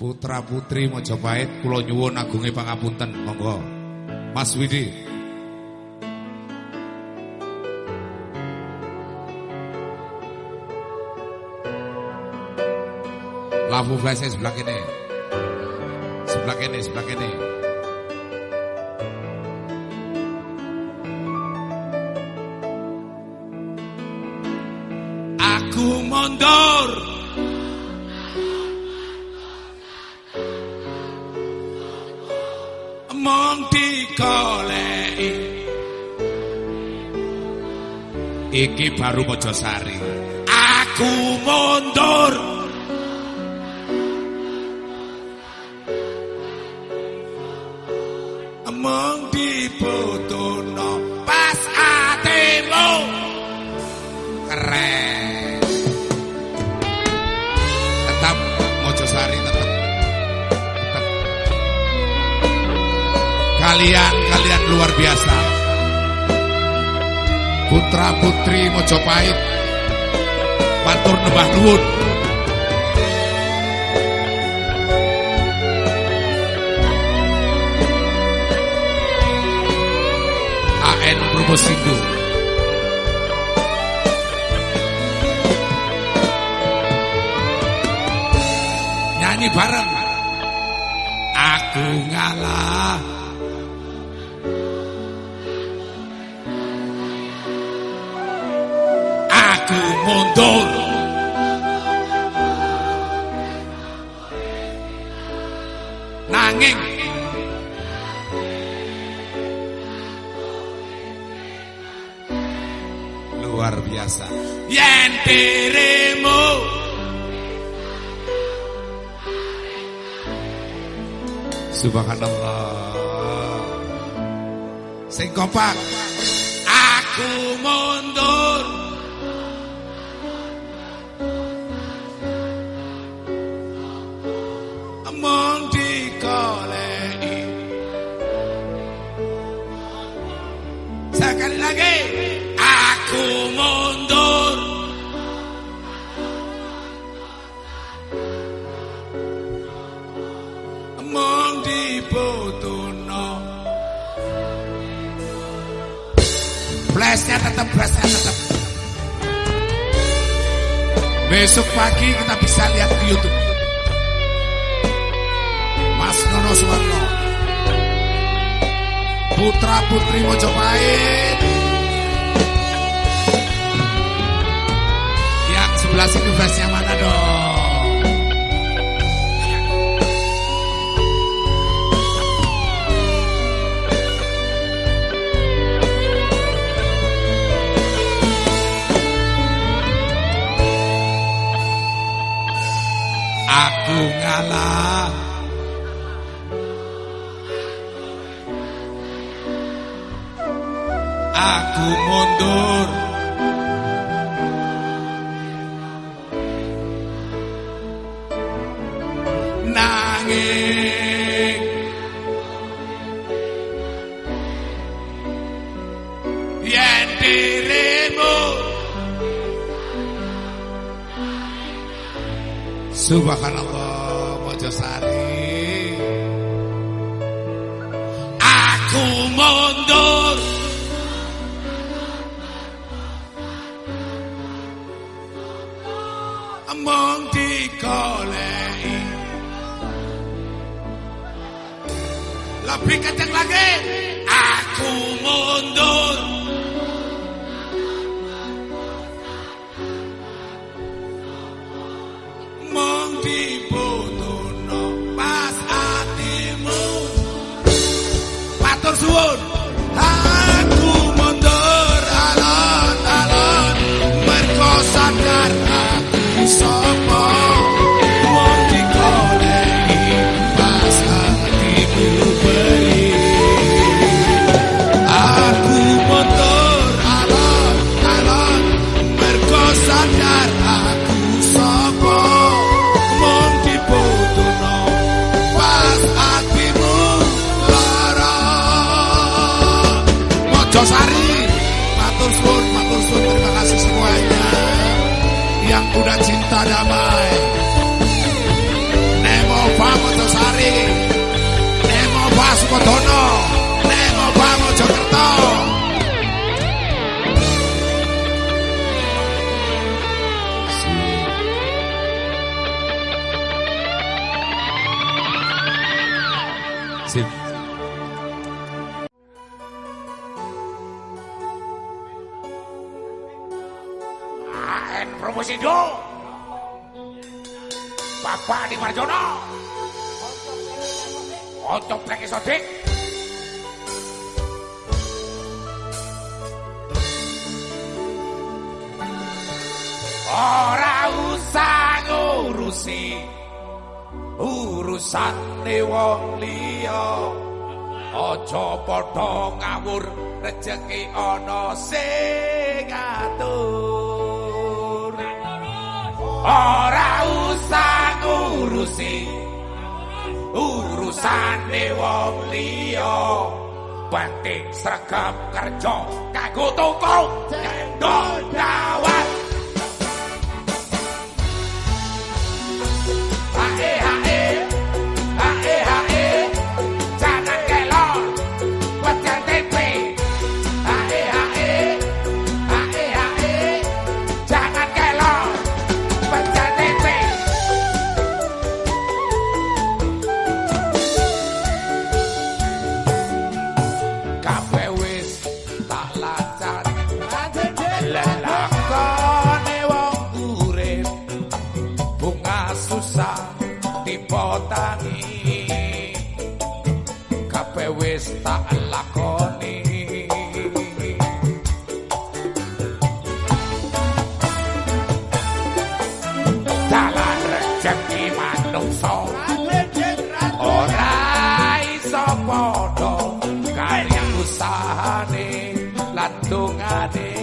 Putra putri Mojopahit kula nyuwun agunge pangapunten monggo Mas Widi Lampu flash sebelah kene. Sebelah kene, sebelah kene. Aku mundur. Iki baru Mojosari. Aku mundur. Mong dibutuhno pas atimu keren. Tetap Mojosari tetap. Tetap. Kalian kalian luar biasa putra putri Mojopahit matur nembah nuwun. AN Proposindo nyanyi bareng. Aku ngalah Besok pagi kita bisa lihat di Youtube. Mas Nono Suwarno. Putra Putri Mojopahit. Yang sebelah sini flashnya mana dong ngalah Aku mundur tocate.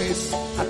always.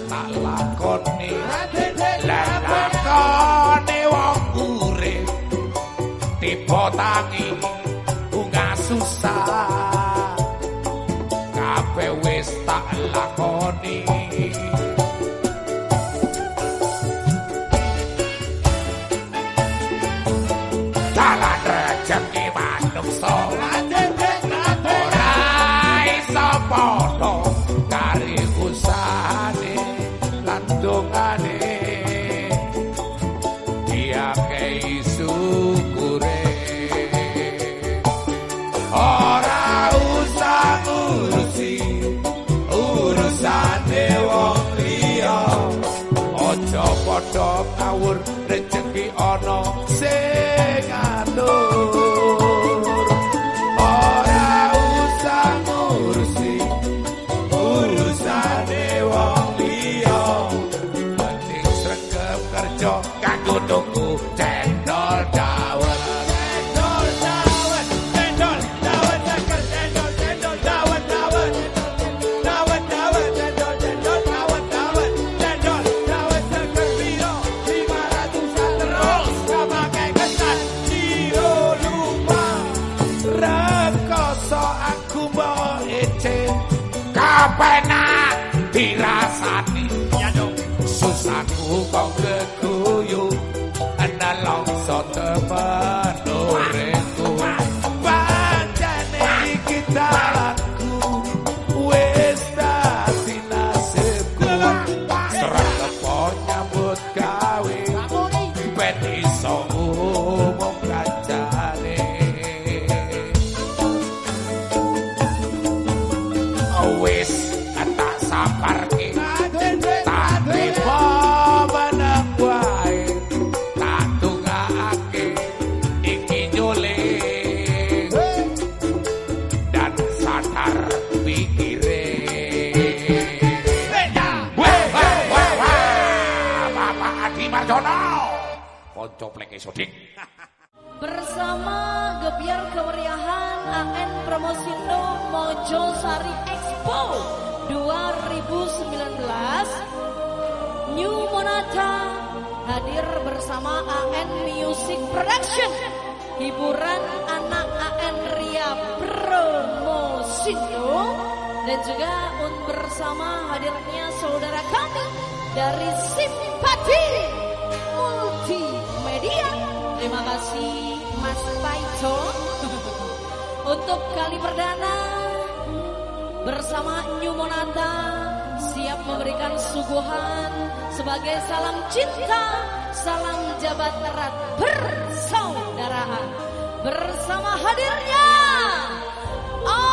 Konco pleke sodik Bersama Gebiar Kemeriahan AN Promosindo Mojosari Expo 2019 New Monata hadir bersama AN Music Production hiburan anak AN Ria Promosindo dan juga bersama hadirnya saudara kami dari Simpati Terima kasih Mas Taito Untuk kali perdana Bersama New Monata Siap memberikan suguhan Sebagai salam cinta Salam jabat erat Persaudaraan Bersama hadirnya All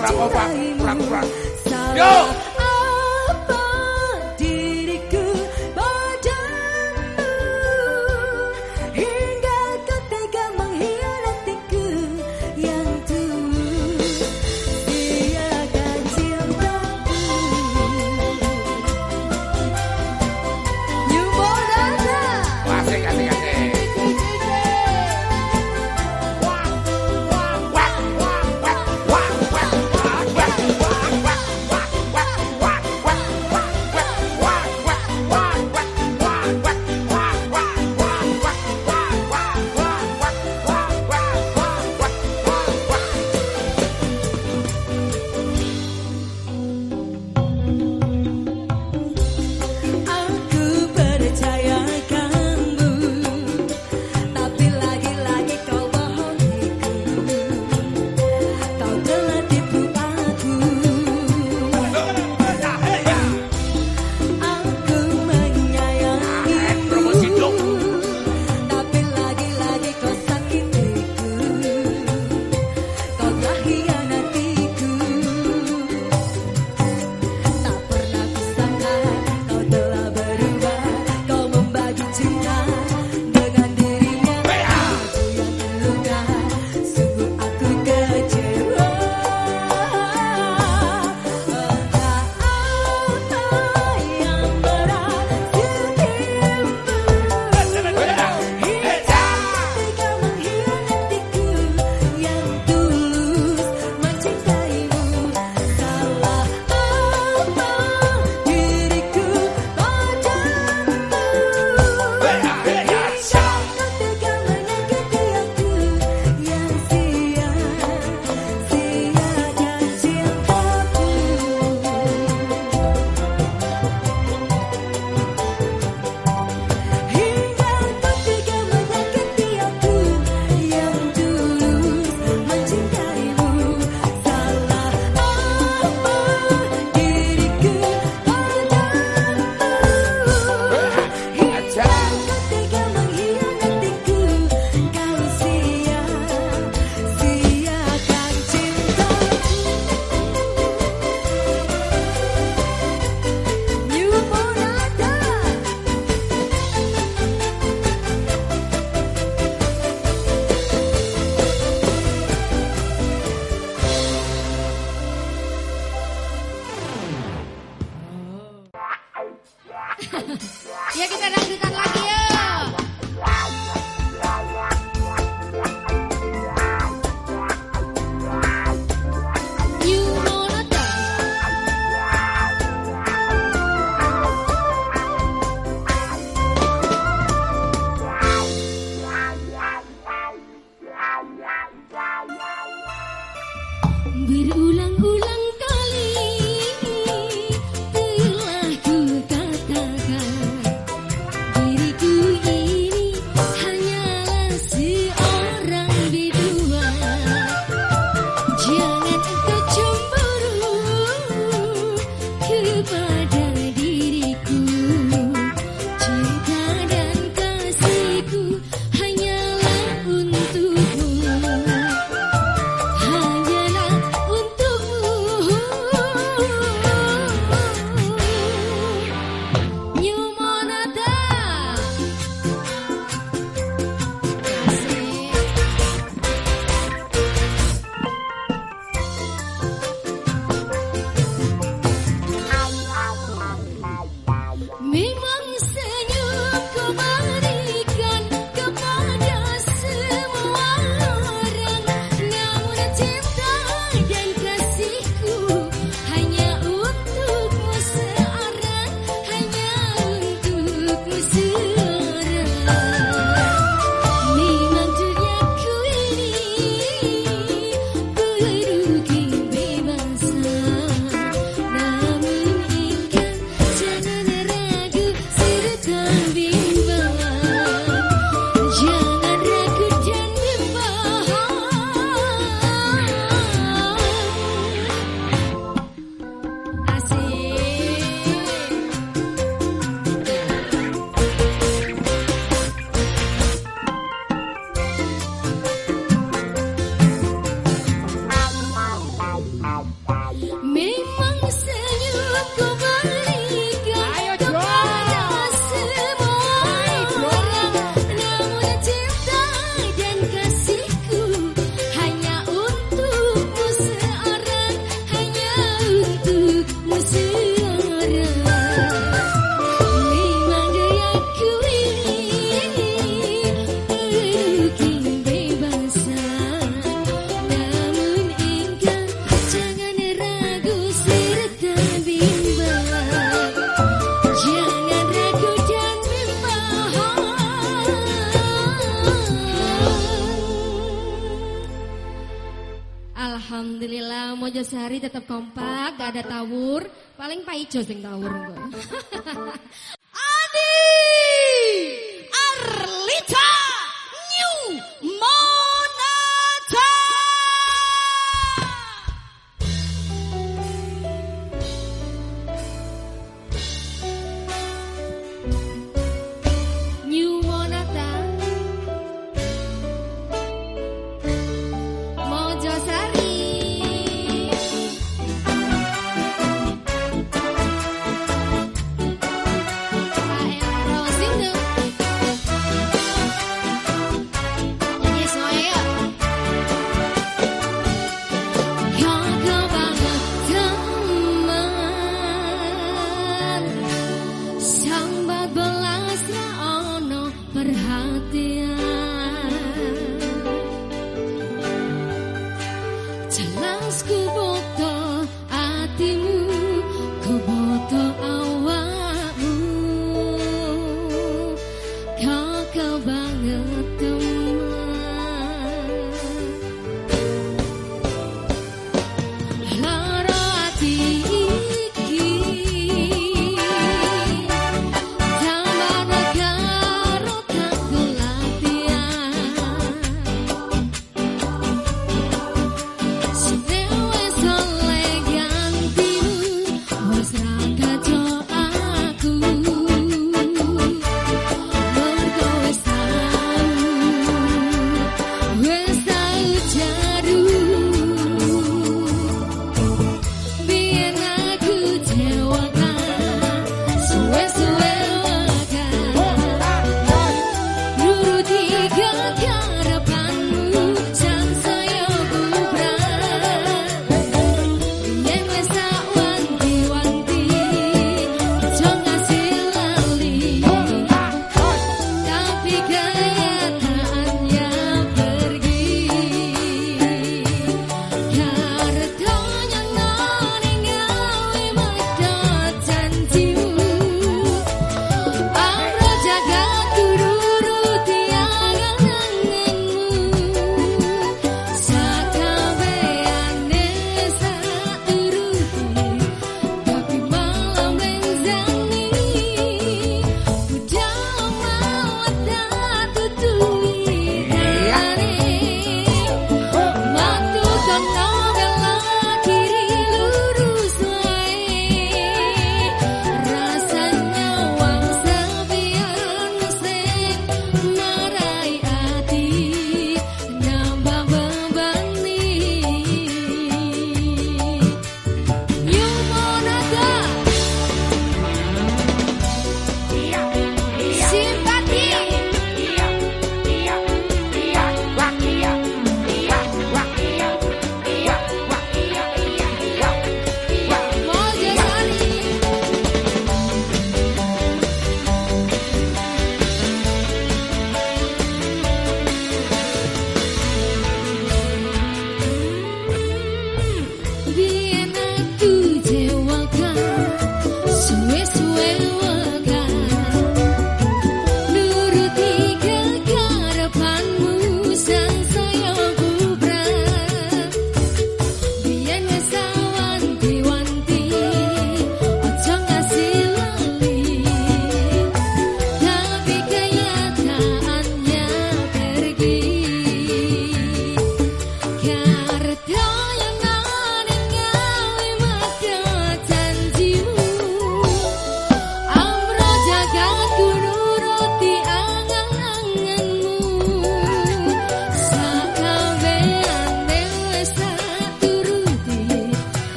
kurang opah kurang kurang yo! aja sing tawur kok.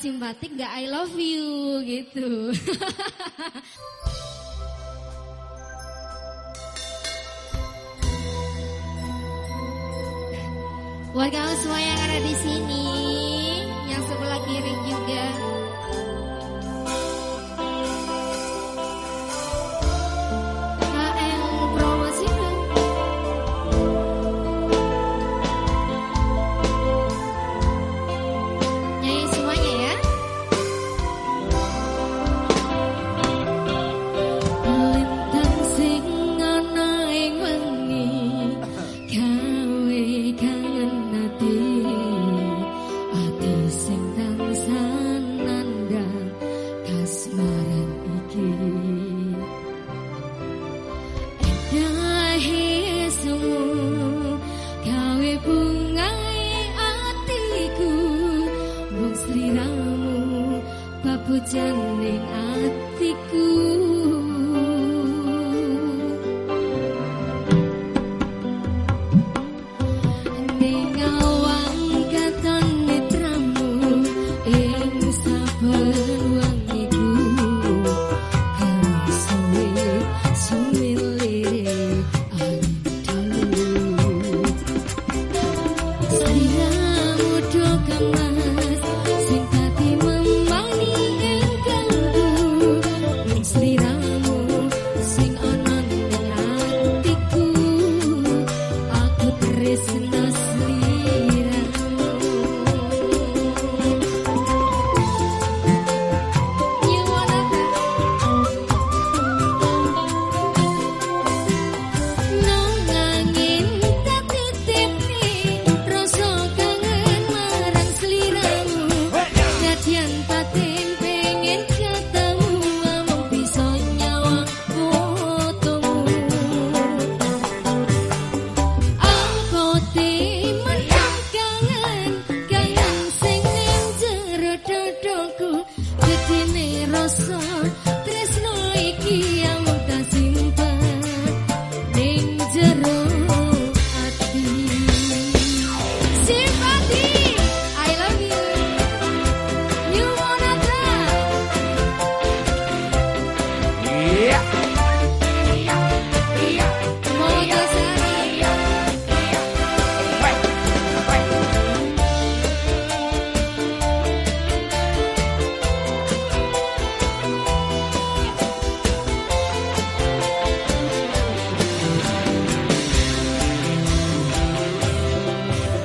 simpatik gak I love you gitu. Buat kamu semua yang ada di sini,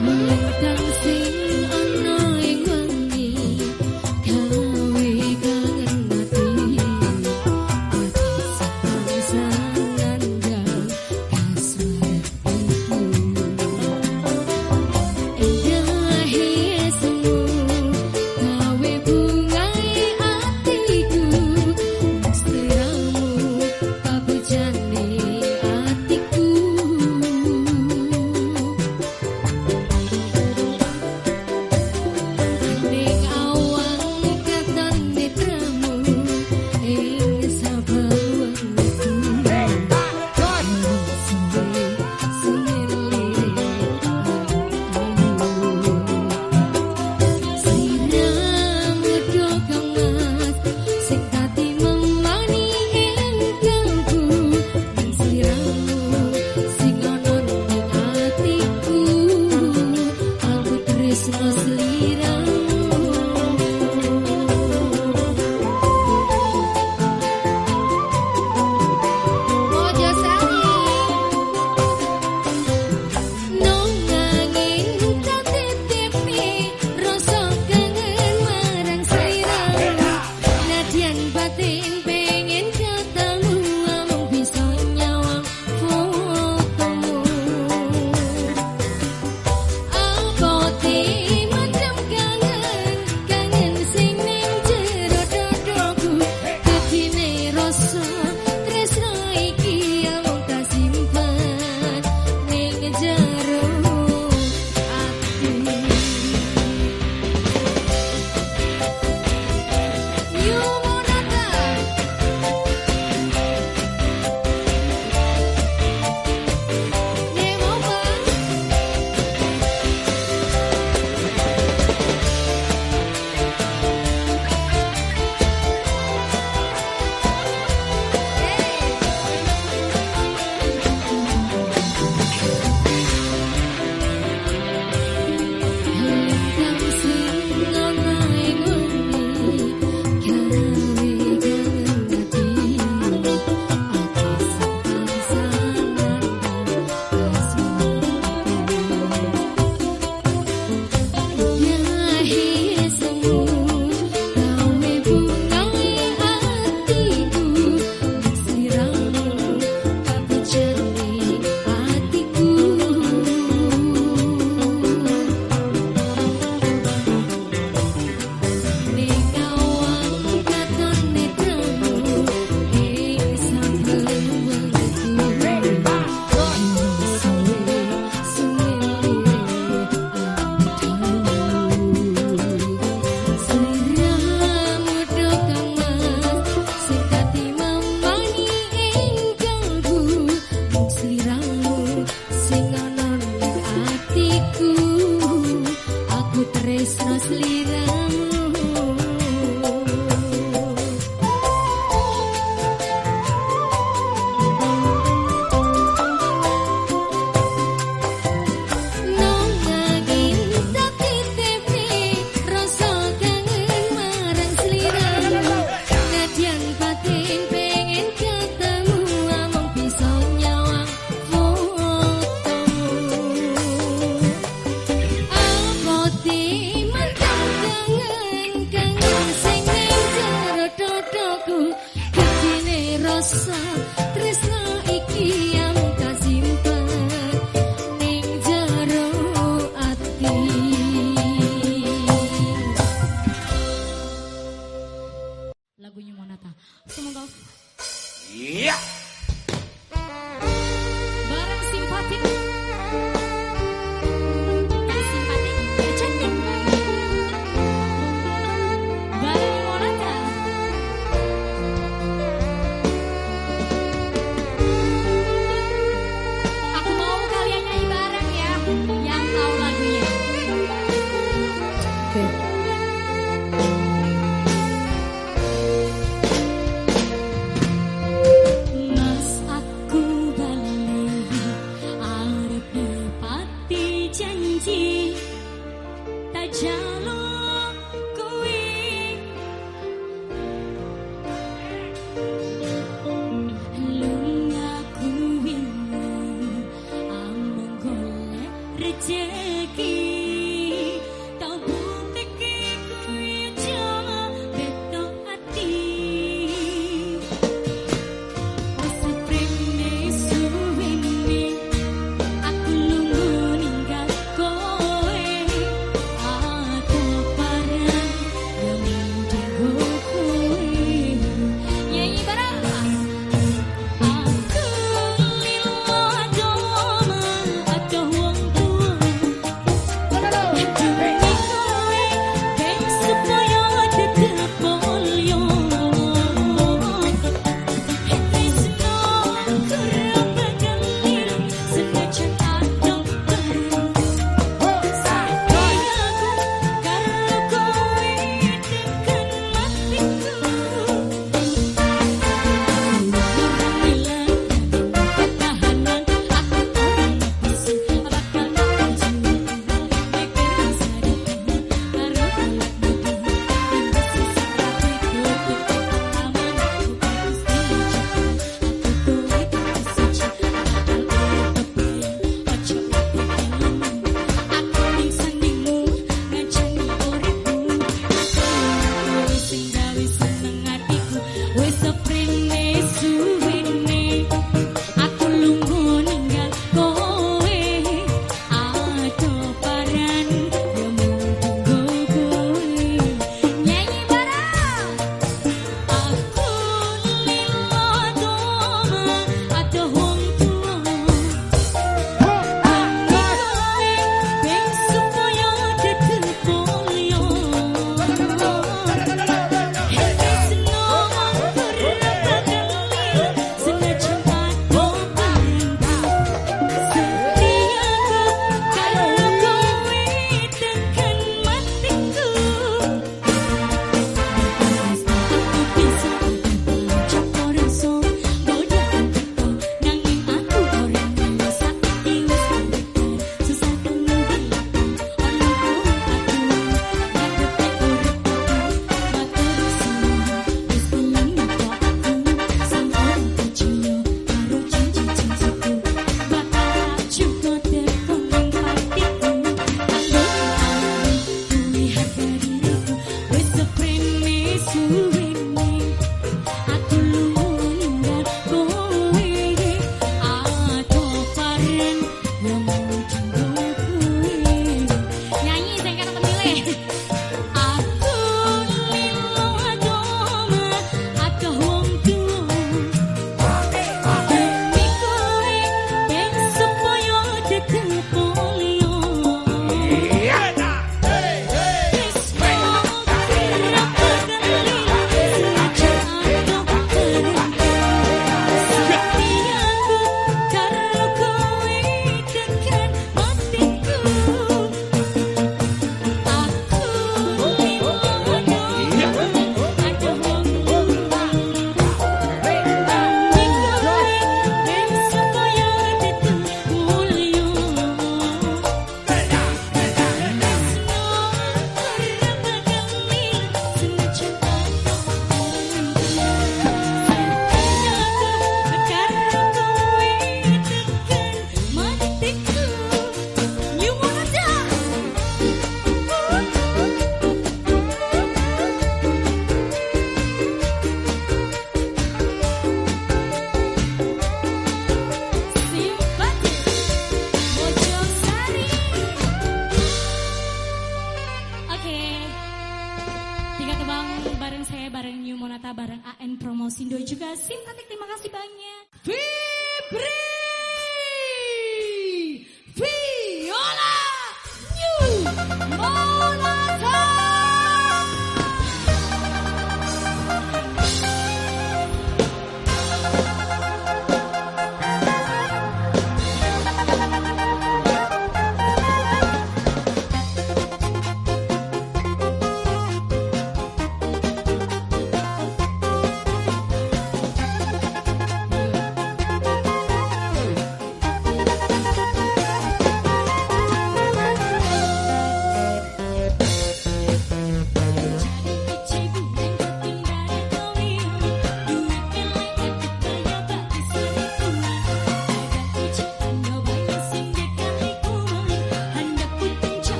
moon.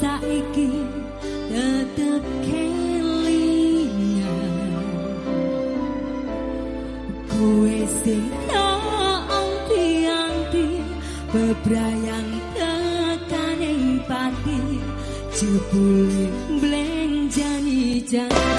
saiki tetep kelingan Kue sing anti-anti bebrayan tekaning pati jebuli blenjani jangan.